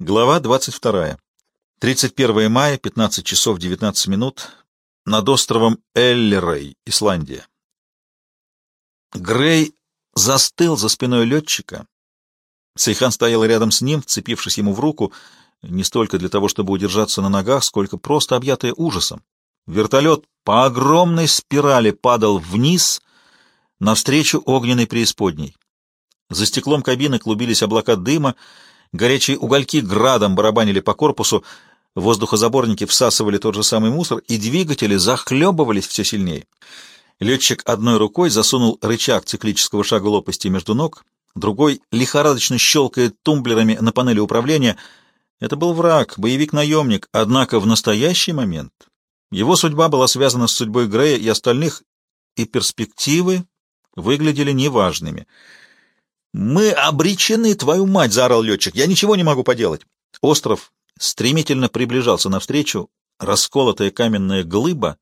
Глава 22. 31 мая, 15 часов 19 минут. Над островом Эллерей, Исландия. Грей застыл за спиной летчика. Сейхан стоял рядом с ним, вцепившись ему в руку, не столько для того, чтобы удержаться на ногах, сколько просто объятая ужасом. Вертолет по огромной спирали падал вниз, навстречу огненной преисподней. За стеклом кабины клубились облака дыма, Горячие угольки градом барабанили по корпусу, воздухозаборники всасывали тот же самый мусор, и двигатели захлебывались все сильнее. Летчик одной рукой засунул рычаг циклического шага лопасти между ног, другой лихорадочно щелкает тумблерами на панели управления. Это был враг, боевик-наемник, однако в настоящий момент его судьба была связана с судьбой Грея и остальных, и перспективы выглядели неважными — «Мы обречены, твою мать!» — заорал летчик. «Я ничего не могу поделать!» Остров стремительно приближался навстречу, расколотая каменная глыба,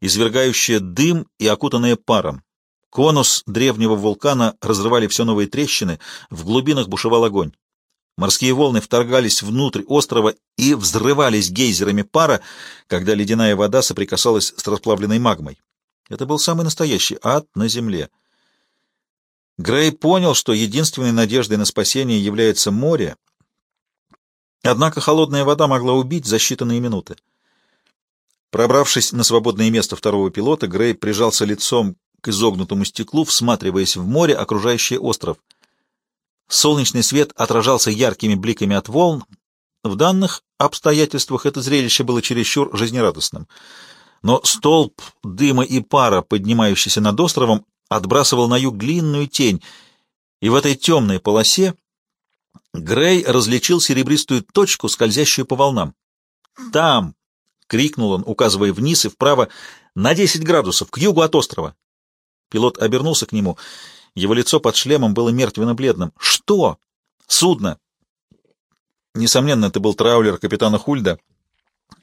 извергающая дым и окутанная паром. Конус древнего вулкана разрывали все новые трещины, в глубинах бушевал огонь. Морские волны вторгались внутрь острова и взрывались гейзерами пара, когда ледяная вода соприкасалась с расплавленной магмой. Это был самый настоящий ад на земле. Грей понял, что единственной надеждой на спасение является море, однако холодная вода могла убить за считанные минуты. Пробравшись на свободное место второго пилота, Грей прижался лицом к изогнутому стеклу, всматриваясь в море, окружающее остров. Солнечный свет отражался яркими бликами от волн. В данных обстоятельствах это зрелище было чересчур жизнерадостным. Но столб дыма и пара, поднимающийся над островом, отбрасывал на юг длинную тень, и в этой темной полосе Грей различил серебристую точку, скользящую по волнам. «Там!» — крикнул он, указывая вниз и вправо, на десять градусов, к югу от острова. Пилот обернулся к нему. Его лицо под шлемом было мертвенно-бледным. «Что?» «Судно!» Несомненно, это был траулер капитана Хульда.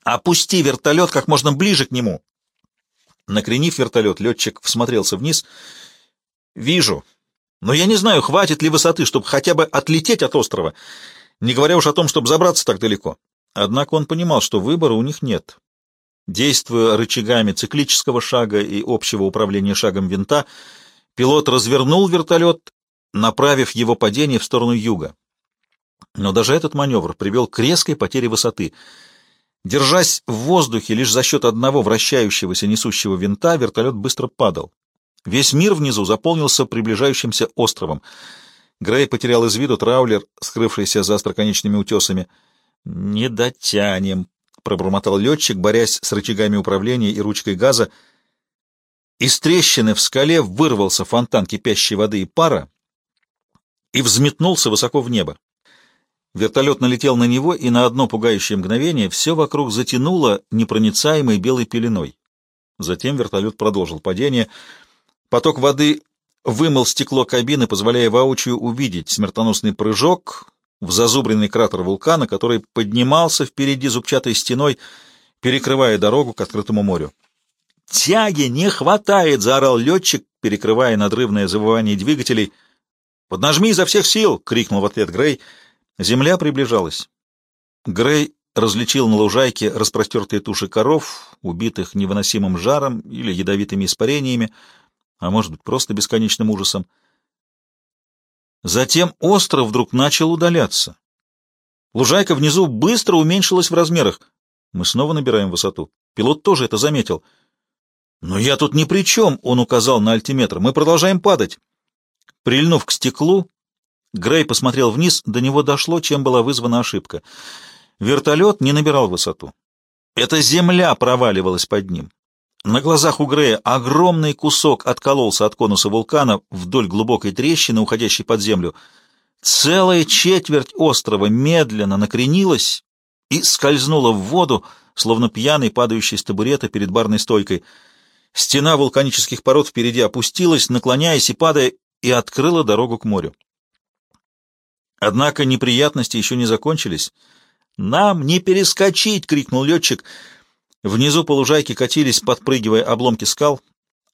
«Опусти вертолет как можно ближе к нему!» Накренив вертолет, летчик всмотрелся вниз. «Вижу. Но я не знаю, хватит ли высоты, чтобы хотя бы отлететь от острова, не говоря уж о том, чтобы забраться так далеко». Однако он понимал, что выбора у них нет. Действуя рычагами циклического шага и общего управления шагом винта, пилот развернул вертолет, направив его падение в сторону юга. Но даже этот маневр привел к резкой потере высоты — Держась в воздухе лишь за счет одного вращающегося несущего винта, вертолет быстро падал. Весь мир внизу заполнился приближающимся островом. Грей потерял из виду траулер, скрывшийся за остроконечными утесами. «Не дотянем», — пробормотал летчик, борясь с рычагами управления и ручкой газа. Из трещины в скале вырвался фонтан кипящей воды и пара и взметнулся высоко в небо. Вертолет налетел на него, и на одно пугающее мгновение все вокруг затянуло непроницаемой белой пеленой. Затем вертолет продолжил падение. Поток воды вымыл стекло кабины, позволяя воочию увидеть смертоносный прыжок в зазубренный кратер вулкана, который поднимался впереди зубчатой стеной, перекрывая дорогу к открытому морю. «Тяги не хватает!» — заорал летчик, перекрывая надрывное завывание двигателей. «Поднажми изо всех сил!» — крикнул в ответ Грей — Земля приближалась. Грей различил на лужайке распростертые туши коров, убитых невыносимым жаром или ядовитыми испарениями, а может быть, просто бесконечным ужасом. Затем остров вдруг начал удаляться. Лужайка внизу быстро уменьшилась в размерах. Мы снова набираем высоту. Пилот тоже это заметил. «Но я тут ни при чем», — он указал на альтиметр. «Мы продолжаем падать». Прильнув к стеклу, Грей посмотрел вниз, до него дошло, чем была вызвана ошибка. Вертолет не набирал высоту. Эта земля проваливалась под ним. На глазах у Грея огромный кусок откололся от конуса вулкана вдоль глубокой трещины, уходящей под землю. Целая четверть острова медленно накренилась и скользнула в воду, словно пьяный, падающий с табурета перед барной стойкой. Стена вулканических пород впереди опустилась, наклоняясь и падая, и открыла дорогу к морю. Однако неприятности еще не закончились. «Нам не перескочить!» — крикнул летчик. Внизу по лужайке катились, подпрыгивая обломки скал.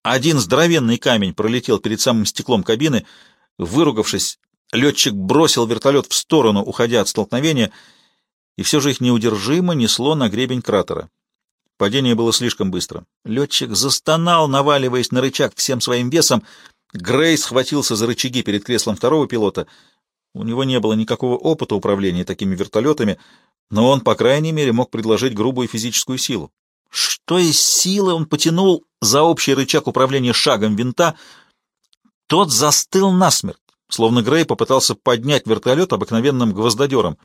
Один здоровенный камень пролетел перед самым стеклом кабины. Выругавшись, летчик бросил вертолет в сторону, уходя от столкновения. и все же их неудержимо несло на гребень кратера. Падение было слишком быстро. Летчик застонал, наваливаясь на рычаг всем своим весом. Грей схватился за рычаги перед креслом второго пилота. У него не было никакого опыта управления такими вертолетами, но он, по крайней мере, мог предложить грубую физическую силу. Что из силы он потянул за общий рычаг управления шагом винта, тот застыл насмерть, словно Грей попытался поднять вертолет обыкновенным гвоздодером.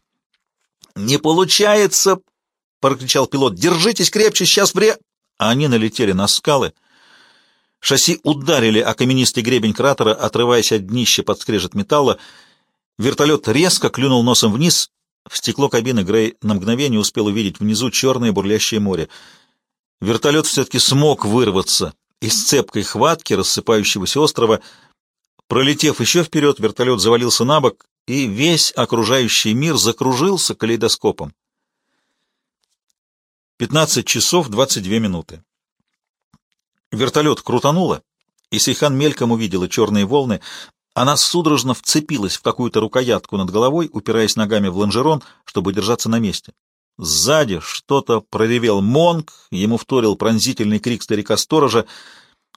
«Не получается!» — прокричал пилот. «Держитесь крепче, сейчас вре...» Они налетели на скалы. Шасси ударили о каменистый гребень кратера, отрываясь от днища под скрежет металла. Вертолет резко клюнул носом вниз. В стекло кабины Грей на мгновение успел увидеть внизу черное бурлящее море. Вертолет все-таки смог вырваться из цепкой хватки рассыпающегося острова. Пролетев еще вперед, вертолет завалился на бок, и весь окружающий мир закружился калейдоскопом. 15 часов 22 минуты. Вертолет крутануло, и Сейхан мельком увидела черные волны. Она судорожно вцепилась в какую-то рукоятку над головой, упираясь ногами в лонжерон, чтобы держаться на месте. Сзади что-то проревел Монг, ему вторил пронзительный крик старика-сторожа.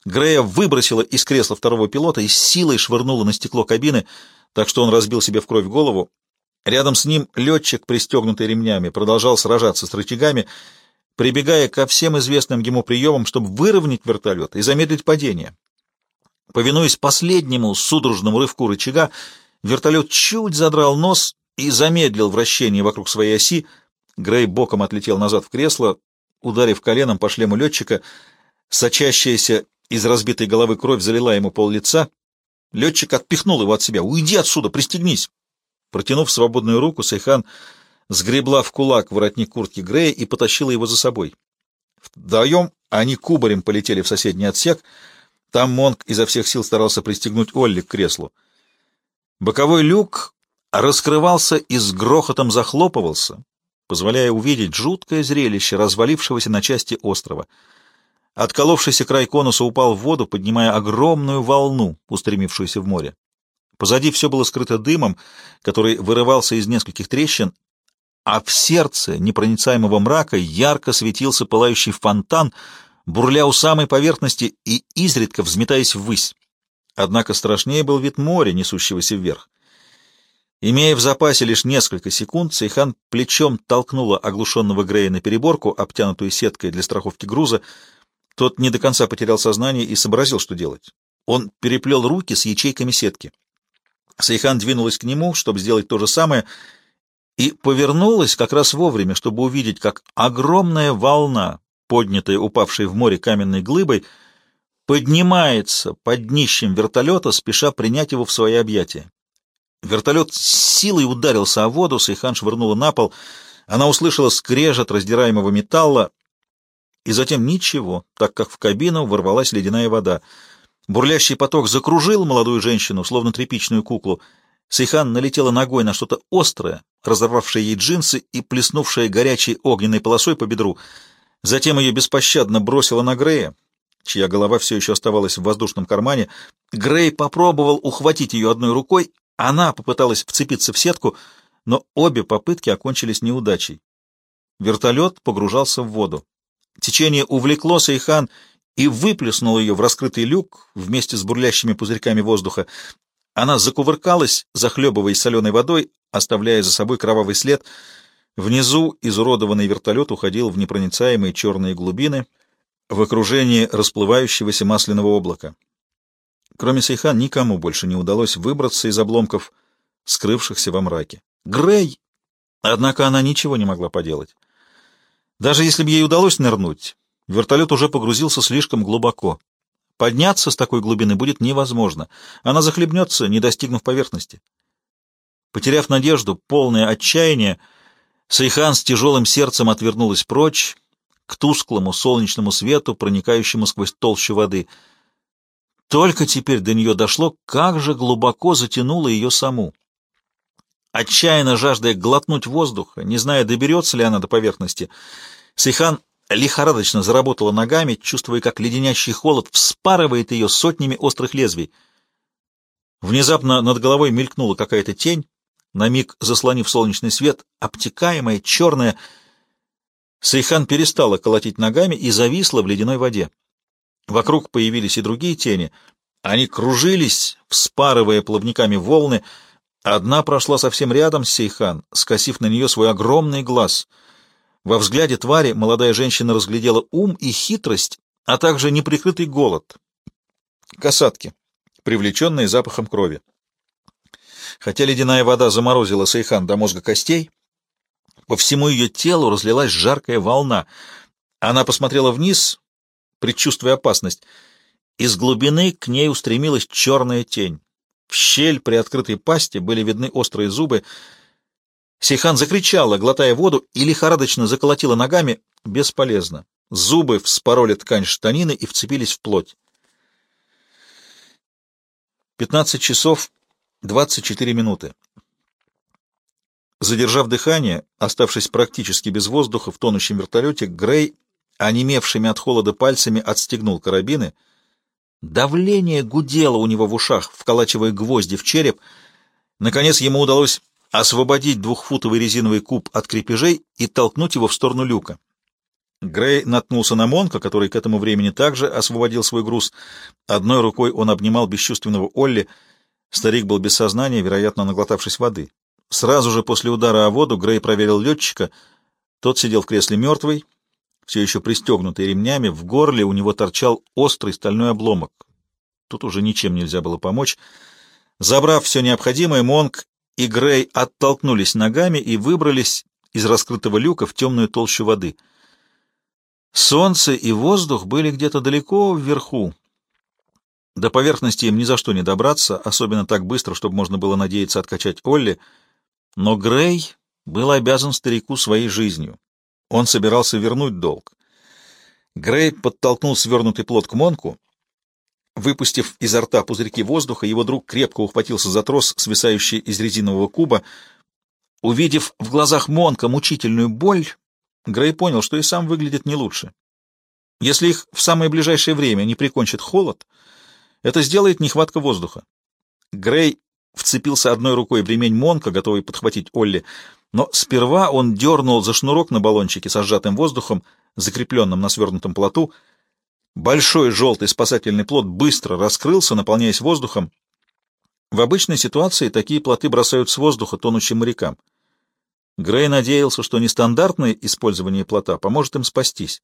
Грея выбросила из кресла второго пилота и силой швырнула на стекло кабины, так что он разбил себе в кровь голову. Рядом с ним летчик, пристегнутый ремнями, продолжал сражаться с рычагами, прибегая ко всем известным ему приемам, чтобы выровнять вертолет и замедлить падение. Повинуясь последнему судорожному рывку рычага, вертолет чуть задрал нос и замедлил вращение вокруг своей оси, Грей боком отлетел назад в кресло, ударив коленом по шлему летчика. Сочащаяся из разбитой головы кровь залила ему пол-лица. Летчик отпихнул его от себя. «Уйди отсюда, пристегнись!» Протянув свободную руку, Сайхан сгребла в кулак воротник куртки Грея и потащила его за собой. Вдвоем они кубарем полетели в соседний отсек. Там Монк изо всех сил старался пристегнуть Олли к креслу. Боковой люк раскрывался и с грохотом захлопывался позволяя увидеть жуткое зрелище развалившегося на части острова. Отколовшийся край конуса упал в воду, поднимая огромную волну, устремившуюся в море. Позади все было скрыто дымом, который вырывался из нескольких трещин, а в сердце непроницаемого мрака ярко светился пылающий фонтан, бурля у самой поверхности и изредка взметаясь ввысь. Однако страшнее был вид моря, несущегося вверх. Имея в запасе лишь несколько секунд, Сейхан плечом толкнула оглушенного Грея на переборку, обтянутую сеткой для страховки груза. Тот не до конца потерял сознание и сообразил, что делать. Он переплел руки с ячейками сетки. Сейхан двинулась к нему, чтобы сделать то же самое, и повернулась как раз вовремя, чтобы увидеть, как огромная волна, поднятая упавшей в море каменной глыбой, поднимается под днищем вертолета, спеша принять его в свои объятия. Вертолет с силой ударился о воду, Сейхан швырнула на пол. Она услышала скрежет раздираемого металла, и затем ничего, так как в кабину ворвалась ледяная вода. Бурлящий поток закружил молодую женщину, словно тряпичную куклу. Сейхан налетела ногой на что-то острое, разорвавшее ей джинсы и плеснувшее горячей огненной полосой по бедру. Затем ее беспощадно бросила на Грея, чья голова все еще оставалась в воздушном кармане. Грей попробовал ухватить ее одной рукой, она попыталась вцепиться в сетку, но обе попытки окончились неудачей. Вертолет погружался в воду. Течение увлекло Сейхан и выплеснуло ее в раскрытый люк вместе с бурлящими пузырьками воздуха. Она закувыркалась, захлебываясь соленой водой, оставляя за собой кровавый след. Внизу изуродованный вертолет уходил в непроницаемые черные глубины в окружении расплывающегося масляного облака. Кроме Сейхан, никому больше не удалось выбраться из обломков, скрывшихся во мраке. Грей! Однако она ничего не могла поделать. Даже если бы ей удалось нырнуть, вертолет уже погрузился слишком глубоко. Подняться с такой глубины будет невозможно. Она захлебнется, не достигнув поверхности. Потеряв надежду, полное отчаяние, Сейхан с тяжелым сердцем отвернулась прочь, к тусклому солнечному свету, проникающему сквозь толщу воды — только теперь до нее дошло, как же глубоко затянуло ее саму. Отчаянно жаждая глотнуть воздуха, не зная, доберется ли она до поверхности, Сейхан лихорадочно заработала ногами, чувствуя, как леденящий холод вспарывает ее сотнями острых лезвий. Внезапно над головой мелькнула какая-то тень, на миг заслонив солнечный свет, обтекаемая, черная. Сейхан перестала колотить ногами и зависла в ледяной воде. Вокруг появились и другие тени. Они кружились, вспарывая плавниками волны. Одна прошла совсем рядом с Сейхан, скосив на нее свой огромный глаз. Во взгляде твари молодая женщина разглядела ум и хитрость, а также неприкрытый голод. Касатки, привлеченные запахом крови. Хотя ледяная вода заморозила Сейхан до мозга костей, по всему ее телу разлилась жаркая волна. Она посмотрела вниз, предчувствуя опасность. Из глубины к ней устремилась черная тень. В щель при открытой пасти были видны острые зубы. Сейхан закричала, глотая воду, и лихорадочно заколотила ногами. Бесполезно. Зубы вспороли ткань штанины и вцепились в плоть. Пятнадцать часов двадцать четыре минуты. Задержав дыхание, оставшись практически без воздуха в тонущем вертолете, Грей, онемевшими от холода пальцами, отстегнул карабины. Давление гудело у него в ушах, вколачивая гвозди в череп. Наконец ему удалось освободить двухфутовый резиновый куб от крепежей и толкнуть его в сторону люка. Грей наткнулся на Монка, который к этому времени также освободил свой груз. Одной рукой он обнимал бесчувственного Олли. Старик был без сознания, вероятно, наглотавшись воды. Сразу же после удара о воду Грей проверил летчика. Тот сидел в кресле мертвый, все еще пристегнутый ремнями. В горле у него торчал острый стальной обломок. Тут уже ничем нельзя было помочь. Забрав все необходимое, Монк и Грей оттолкнулись ногами и выбрались из раскрытого люка в темную толщу воды — Солнце и воздух были где-то далеко вверху. До поверхности им ни за что не добраться, особенно так быстро, чтобы можно было надеяться откачать Олли. Но Грей был обязан старику своей жизнью. Он собирался вернуть долг. Грей подтолкнул свернутый плод к Монку. Выпустив изо рта пузырьки воздуха, его друг крепко ухватился за трос, свисающий из резинового куба. Увидев в глазах Монка мучительную боль, Грей понял, что и сам выглядит не лучше. Если их в самое ближайшее время не прикончит холод, это сделает нехватка воздуха. Грей вцепился одной рукой в ремень Монка, готовый подхватить Олли, но сперва он дернул за шнурок на баллончике со сжатым воздухом, закрепленным на свернутом плоту. Большой желтый спасательный плот быстро раскрылся, наполняясь воздухом. В обычной ситуации такие плоты бросают с воздуха тонущим морякам. Грей надеялся, что нестандартное использование плота поможет им спастись.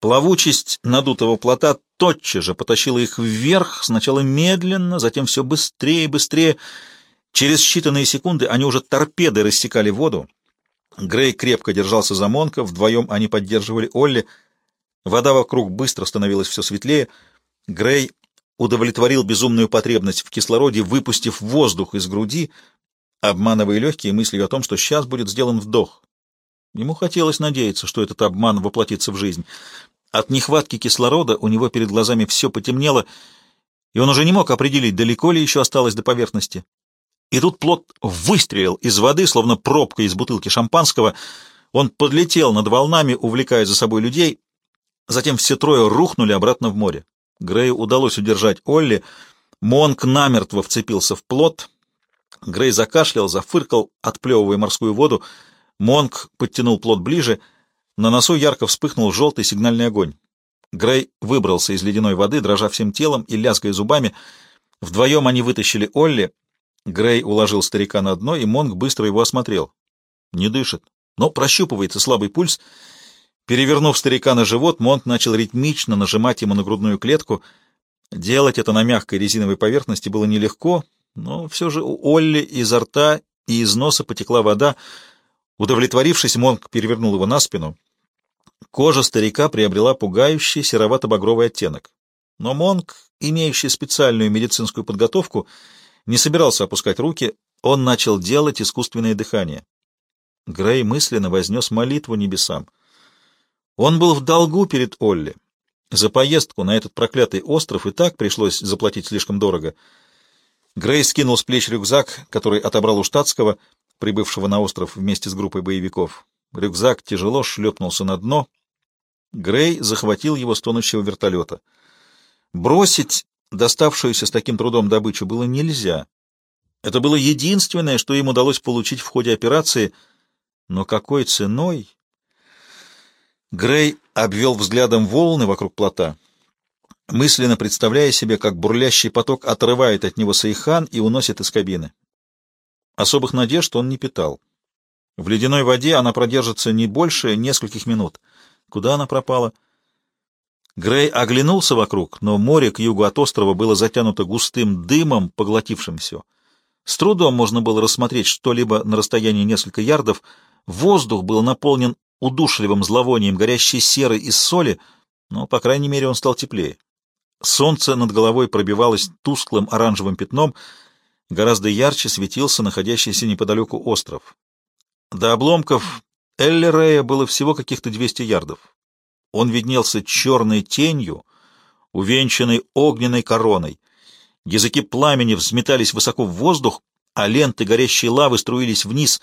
Плавучесть надутого плота тотчас же потащила их вверх, сначала медленно, затем все быстрее и быстрее. Через считанные секунды они уже торпедой рассекали воду. Грей крепко держался за Монка, вдвоем они поддерживали Олли. Вода вокруг быстро становилась все светлее. Грей удовлетворил безумную потребность в кислороде, выпустив воздух из груди, обманывая легкие мыслью о том, что сейчас будет сделан вдох. Ему хотелось надеяться, что этот обман воплотится в жизнь. От нехватки кислорода у него перед глазами все потемнело, и он уже не мог определить, далеко ли еще осталось до поверхности. И тут плот выстрелил из воды, словно пробка из бутылки шампанского. Он подлетел над волнами, увлекая за собой людей. Затем все трое рухнули обратно в море. Грею удалось удержать Олли. Монк намертво вцепился в плот — Грей закашлял, зафыркал, отплевывая морскую воду. Монк подтянул плот ближе. На носу ярко вспыхнул желтый сигнальный огонь. Грей выбрался из ледяной воды, дрожа всем телом и лязгая зубами. Вдвоем они вытащили Олли. Грей уложил старика на дно, и Монк быстро его осмотрел. Не дышит, но прощупывается слабый пульс. Перевернув старика на живот, Монк начал ритмично нажимать ему на грудную клетку. Делать это на мягкой резиновой поверхности было нелегко, но все же у Олли изо рта и из носа потекла вода. Удовлетворившись, Монк перевернул его на спину. Кожа старика приобрела пугающий серовато-багровый оттенок. Но Монк, имеющий специальную медицинскую подготовку, не собирался опускать руки, он начал делать искусственное дыхание. Грей мысленно вознес молитву небесам. Он был в долгу перед Олли. За поездку на этот проклятый остров и так пришлось заплатить слишком дорого — Грей скинул с плеч рюкзак, который отобрал у штатского, прибывшего на остров вместе с группой боевиков. Рюкзак тяжело шлепнулся на дно. Грей захватил его с тонущего вертолета. Бросить доставшуюся с таким трудом добычу было нельзя. Это было единственное, что им удалось получить в ходе операции, но какой ценой? Грей обвел взглядом волны вокруг плота, мысленно представляя себе, как бурлящий поток отрывает от него Сайхан и уносит из кабины. Особых надежд он не питал. В ледяной воде она продержится не больше нескольких минут. Куда она пропала? Грей оглянулся вокруг, но море к югу от острова было затянуто густым дымом, поглотившим все. С трудом можно было рассмотреть что-либо на расстоянии несколько ярдов. Воздух был наполнен удушливым зловонием горящей серы из соли, но, по крайней мере, он стал теплее. Солнце над головой пробивалось тусклым оранжевым пятном, гораздо ярче светился находящийся неподалеку остров. До обломков Эллерея было всего каких-то 200 ярдов. Он виднелся черной тенью, увенчанной огненной короной. Языки пламени взметались высоко в воздух, а ленты горящей лавы струились вниз.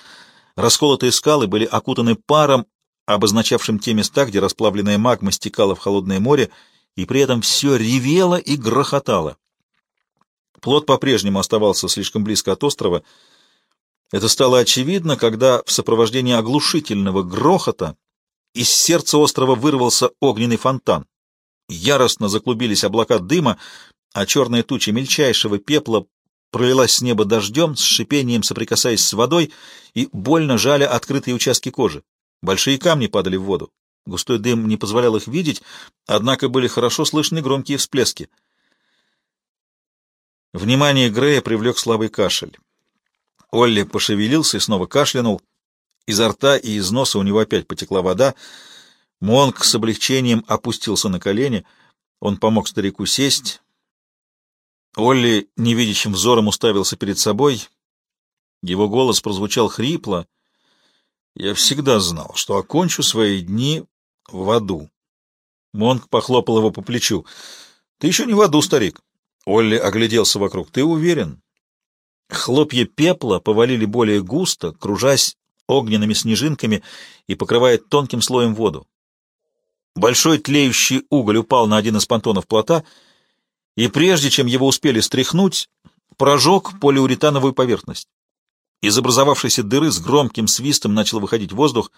Расколотые скалы были окутаны паром, обозначавшим те места, где расплавленная магма стекала в холодное море, и при этом все ревело и грохотало. Плот по-прежнему оставался слишком близко от острова. Это стало очевидно, когда в сопровождении оглушительного грохота из сердца острова вырвался огненный фонтан. Яростно заклубились облака дыма, а черная туча мельчайшего пепла пролилась с неба дождем, с шипением соприкасаясь с водой и больно жаля открытые участки кожи. Большие камни падали в воду. Густой дым не позволял их видеть, однако были хорошо слышны громкие всплески. Внимание Грея привлек слабый кашель. Олли пошевелился и снова кашлянул. Изо рта и из носа у него опять потекла вода. Монк с облегчением опустился на колени. Он помог старику сесть. Олли невидящим взором уставился перед собой. Его голос прозвучал хрипло. «Я всегда знал, что окончу свои дни в аду». Монк похлопал его по плечу. «Ты еще не в аду, старик». Олли огляделся вокруг. «Ты уверен?» Хлопья пепла повалили более густо, кружась огненными снежинками и покрывая тонким слоем воду. Большой тлеющий уголь упал на один из понтонов плота, и прежде чем его успели стряхнуть, прожег полиуретановую поверхность. Из образовавшейся дыры с громким свистом начал выходить воздух.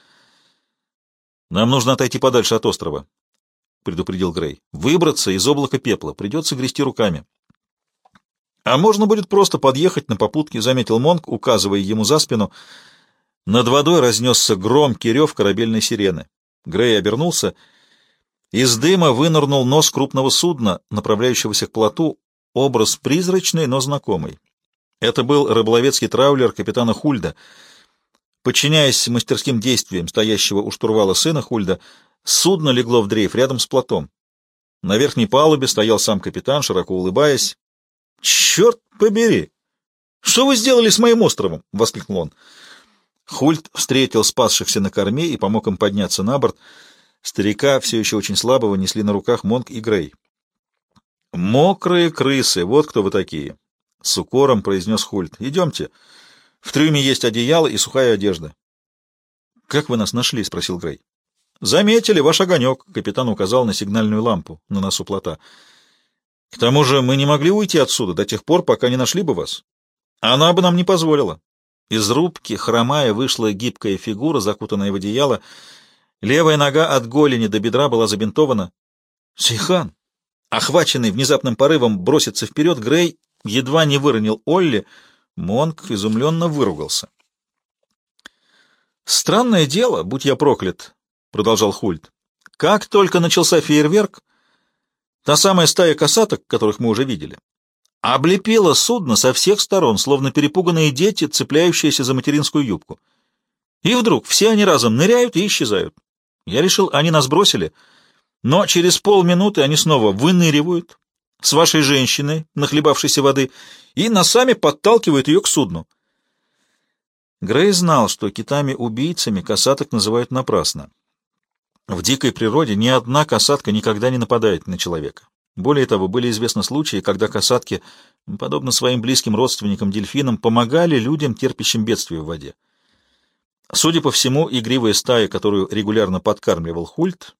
«Нам нужно отойти подальше от острова», — предупредил Грей. «Выбраться из облака пепла. Придется грести руками». «А можно будет просто подъехать на попутке», — заметил Монк, указывая ему за спину. Над водой разнесся громкий рев корабельной сирены. Грей обернулся. Из дыма вынырнул нос крупного судна, направляющегося к плоту, образ призрачный, но знакомый. Это был рыболовецкий траулер капитана Хульда. Подчиняясь мастерским действиям стоящего у штурвала сына Хульда, судно легло в дрейф рядом с плотом. На верхней палубе стоял сам капитан, широко улыбаясь. «Черт побери! Что вы сделали с моим островом?» — воскликнул он. Хульт встретил спасшихся на корме и помог им подняться на борт. Старика, все еще очень слабого, несли на руках Монк и Грей. «Мокрые крысы, вот кто вы такие!» — с укором произнес Хульт. «Идемте. В трюме есть одеяло и сухая одежда». «Как вы нас нашли?» — спросил Грей. «Заметили ваш огонек», — капитан указал на сигнальную лампу на носу плота. К тому же мы не могли уйти отсюда до тех пор, пока не нашли бы вас. Она бы нам не позволила. Из рубки, хромая, вышла гибкая фигура, закутанная в одеяло. Левая нога от голени до бедра была забинтована. Сейхан, охваченный внезапным порывом броситься вперед, Грей едва не выронил Олли. Монк изумленно выругался. «Странное дело, будь я проклят», — продолжал Хульт. «Как только начался фейерверк, Та самая стая касаток, которых мы уже видели, облепила судно со всех сторон, словно перепуганные дети, цепляющиеся за материнскую юбку. И вдруг все они разом ныряют и исчезают. Я решил, они нас бросили, но через полминуты они снова выныривают с вашей женщиной, нахлебавшейся воды, и носами подталкивают ее к судну. Грей знал, что китами-убийцами касаток называют напрасно. В дикой природе ни одна касатка никогда не нападает на человека. Более того, были известны случаи, когда касатки, подобно своим близким родственникам-дельфинам, помогали людям, терпящим бедствие в воде. Судя по всему, игривая стая, которую регулярно подкармливал Хульт,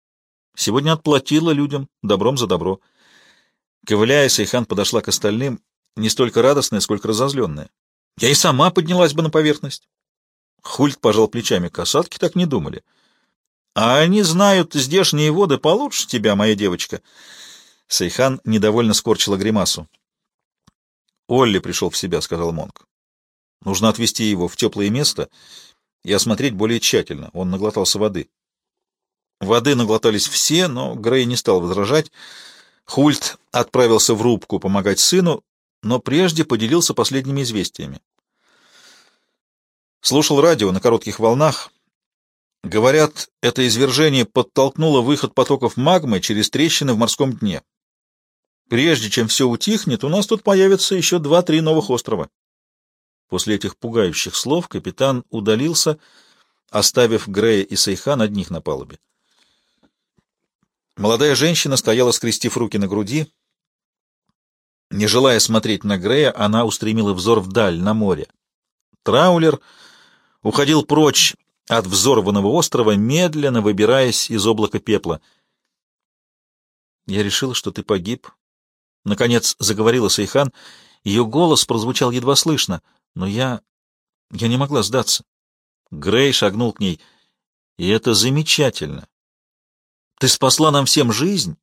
сегодня отплатила людям добром за добро. Ковыляя, Сейхан подошла к остальным, не столько радостная, сколько разозленная. Я и сама поднялась бы на поверхность. Хульт пожал плечами. Касатки так не думали. А они знают здешние воды получше тебя, моя девочка. Сейхан недовольно скорчила гримасу. Олли пришел в себя, — сказал Монг. Нужно отвезти его в теплое место и осмотреть более тщательно. Он наглотался воды. Воды наглотались все, но Грей не стал возражать. Хульт отправился в рубку помогать сыну, но прежде поделился последними известиями. Слушал радио на коротких волнах. Говорят, это извержение подтолкнуло выход потоков магмы через трещины в морском дне. Прежде чем все утихнет, у нас тут появится еще два-три новых острова. После этих пугающих слов капитан удалился, оставив Грея и Сейхан одних на палубе. Молодая женщина стояла, скрестив руки на груди. Не желая смотреть на Грея, она устремила взор вдаль, на море. Траулер уходил прочь от взорванного острова, медленно выбираясь из облака пепла. «Я решила, что ты погиб», — наконец заговорила Сайхан. Ее голос прозвучал едва слышно, но я... я не могла сдаться. Грей шагнул к ней. «И это замечательно. Ты спасла нам всем жизнь,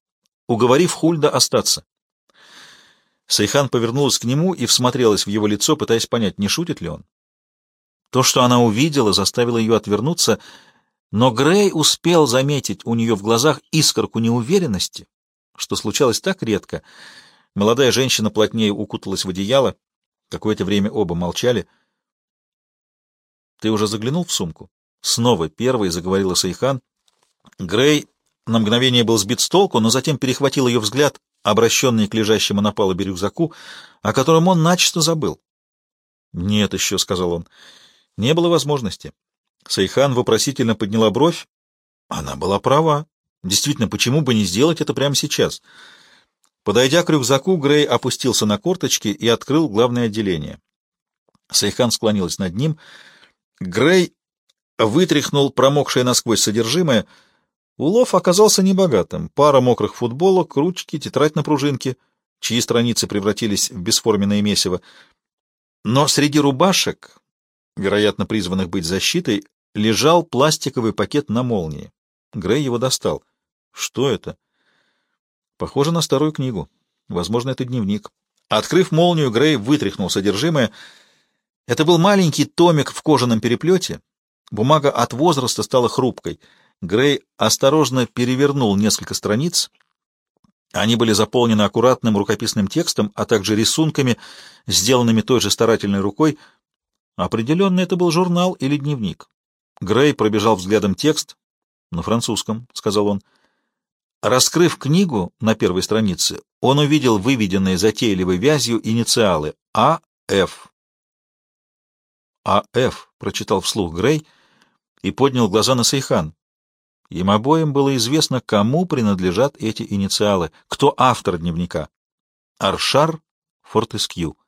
уговорив Хульда остаться. Сайхан повернулась к нему и всмотрелась в его лицо, пытаясь понять, не шутит ли он. То, что она увидела, заставило ее отвернуться, но Грей успел заметить у нее в глазах искорку неуверенности, что случалось так редко. Молодая женщина плотнее укуталась в одеяло. Какое-то время оба молчали. «Ты уже заглянул в сумку?» Снова первой заговорила Сайхан. Грей на мгновение был сбит с толку, но затем перехватил ее взгляд, обращенный к лежащему на палубе рюкзаку, о котором он начисто забыл. «Нет еще», — сказал он, — «не было возможности». Сайхан вопросительно подняла бровь. Она была права. Действительно, почему бы не сделать это прямо сейчас? Подойдя к рюкзаку, Грей опустился на корточки и открыл главное отделение. Сайхан склонилась над ним. Грей вытряхнул промокшее насквозь содержимое — Улов оказался небогатым. Пара мокрых футболок, ручки, тетрадь на пружинке, чьи страницы превратились в бесформенное месиво. Но среди рубашек, вероятно, призванных быть защитой, лежал пластиковый пакет на молнии. Грей его достал. Что это? Похоже на старую книгу. Возможно, это дневник. Открыв молнию, Грей вытряхнул содержимое. Это был маленький томик в кожаном переплете. Бумага от возраста стала хрупкой — Грей осторожно перевернул несколько страниц. Они были заполнены аккуратным рукописным текстом, а также рисунками, сделанными той же старательной рукой. Определенно это был журнал или дневник. Грей пробежал взглядом текст. «На французском», — сказал он. Раскрыв книгу на первой странице, он увидел выведенные затейливой вязью инициалы А.Ф. «А.Ф.» — прочитал вслух Грей и поднял глаза на Сейхан. Им обоим было известно, кому принадлежат эти инициалы, кто автор дневника. Аршар Фортескью.